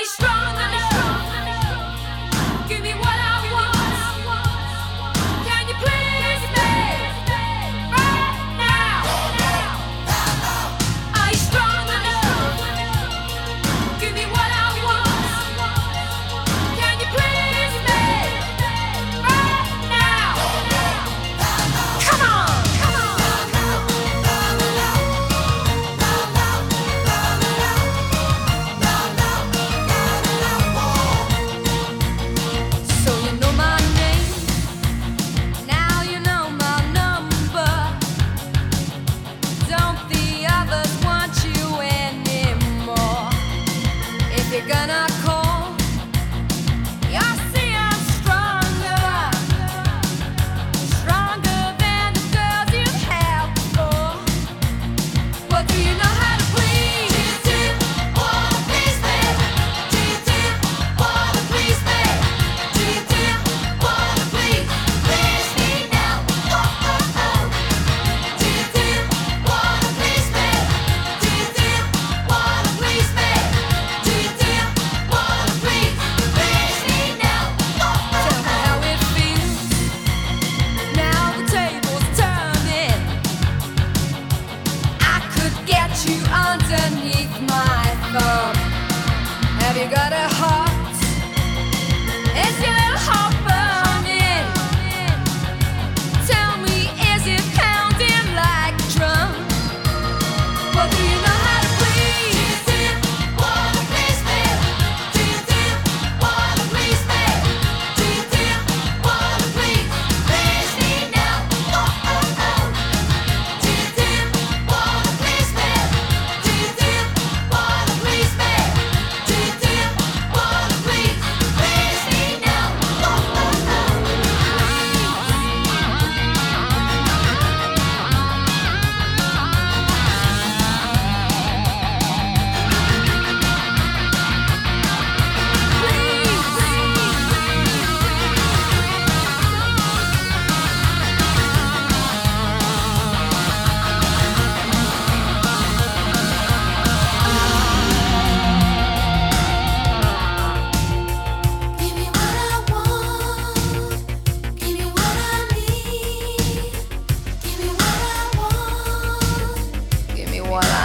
You Walla.